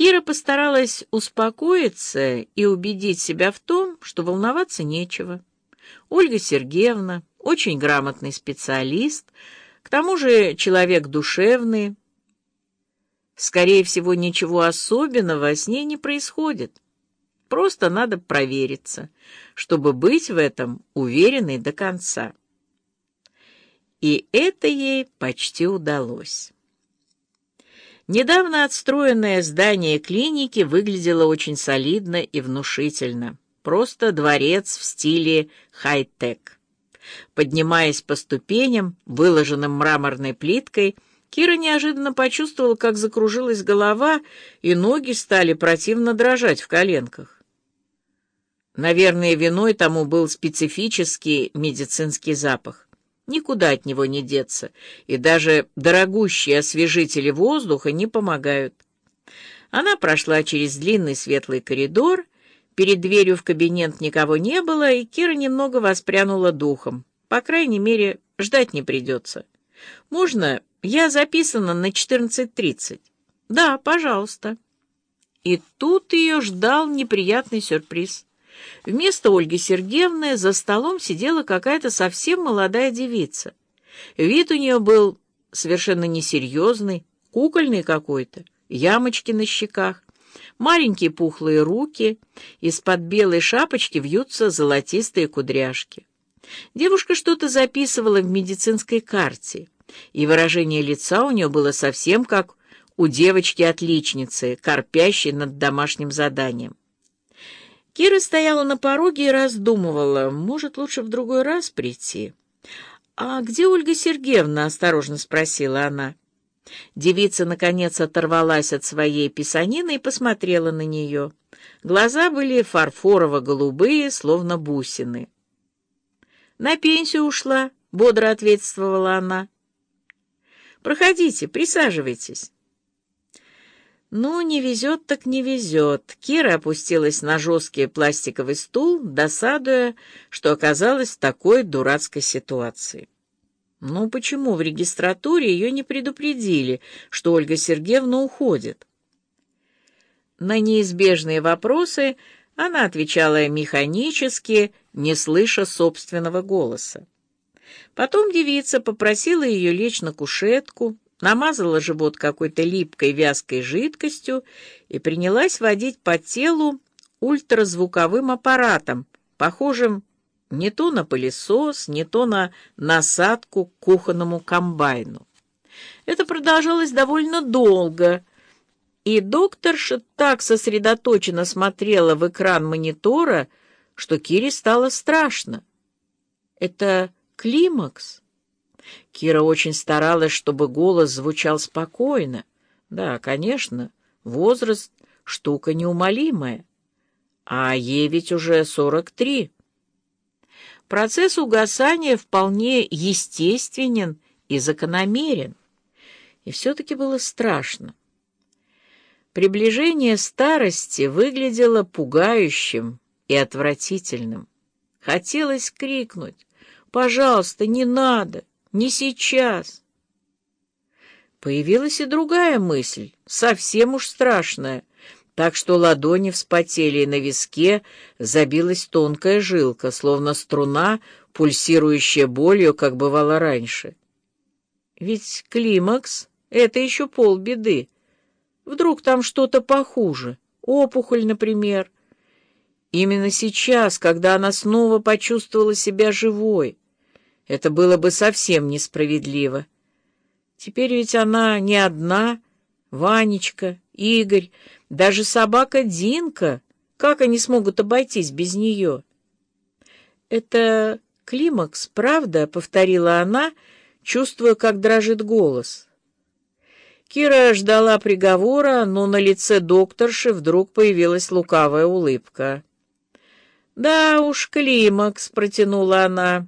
Кира постаралась успокоиться и убедить себя в том, что волноваться нечего. Ольга Сергеевна очень грамотный специалист, к тому же человек душевный. Скорее всего, ничего особенного с ней не происходит. Просто надо провериться, чтобы быть в этом уверенной до конца. И это ей почти удалось. Недавно отстроенное здание клиники выглядело очень солидно и внушительно. Просто дворец в стиле хай-тек. Поднимаясь по ступеням, выложенным мраморной плиткой, Кира неожиданно почувствовала, как закружилась голова, и ноги стали противно дрожать в коленках. Наверное, виной тому был специфический медицинский запах. Никуда от него не деться, и даже дорогущие освежители воздуха не помогают. Она прошла через длинный светлый коридор Перед дверью в кабинет никого не было, и Кира немного воспрянула духом. По крайней мере, ждать не придется. «Можно? Я записана на 14.30». «Да, пожалуйста». И тут ее ждал неприятный сюрприз. Вместо Ольги Сергеевны за столом сидела какая-то совсем молодая девица. Вид у нее был совершенно несерьезный, кукольный какой-то, ямочки на щеках, Маленькие пухлые руки, из-под белой шапочки вьются золотистые кудряшки. Девушка что-то записывала в медицинской карте, и выражение лица у нее было совсем как у девочки-отличницы, корпящей над домашним заданием. Кира стояла на пороге и раздумывала, может, лучше в другой раз прийти. «А где Ольга Сергеевна?» — осторожно спросила она. Девица, наконец, оторвалась от своей писанины и посмотрела на нее. Глаза были фарфорово-голубые, словно бусины. «На пенсию ушла», — бодро ответствовала она. «Проходите, присаживайтесь». «Ну, не везет, так не везет». Кира опустилась на жесткий пластиковый стул, досадуя, что оказалась в такой дурацкой ситуации. Ну почему в регистратуре ее не предупредили, что Ольга Сергеевна уходит? На неизбежные вопросы она отвечала механически, не слыша собственного голоса. Потом девица попросила ее лечь на кушетку, намазала живот какой-то липкой вязкой жидкостью и принялась водить по телу ультразвуковым аппаратом, похожим не то на пылесос, не то на насадку к кухонному комбайну. Это продолжалось довольно долго, и докторша так сосредоточенно смотрела в экран монитора, что Кире стало страшно. Это климакс? Кира очень старалась, чтобы голос звучал спокойно. Да, конечно, возраст — штука неумолимая. А ей ведь уже сорок три. Процесс угасания вполне естественен и закономерен. И все-таки было страшно. Приближение старости выглядело пугающим и отвратительным. Хотелось крикнуть «Пожалуйста, не надо, не сейчас!» Появилась и другая мысль, совсем уж страшная, так что ладони вспотели, и на виске забилась тонкая жилка, словно струна, пульсирующая болью, как бывало раньше. Ведь климакс — это еще полбеды. Вдруг там что-то похуже, опухоль, например. Именно сейчас, когда она снова почувствовала себя живой, это было бы совсем несправедливо. Теперь ведь она не одна, Ванечка, Игорь, даже собака Динка. Как они смогут обойтись без нее? «Это климакс, правда?» — повторила она, чувствуя, как дрожит голос. Кира ждала приговора, но на лице докторши вдруг появилась лукавая улыбка. «Да уж, климакс», — протянула она.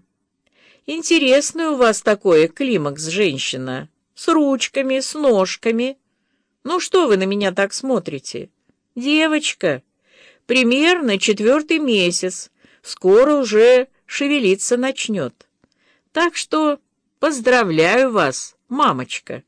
«Интересный у вас такой климакс, женщина, с ручками, с ножками». Ну что вы на меня так смотрите? Девочка, примерно четвертый месяц, скоро уже шевелиться начнет. Так что поздравляю вас, мамочка.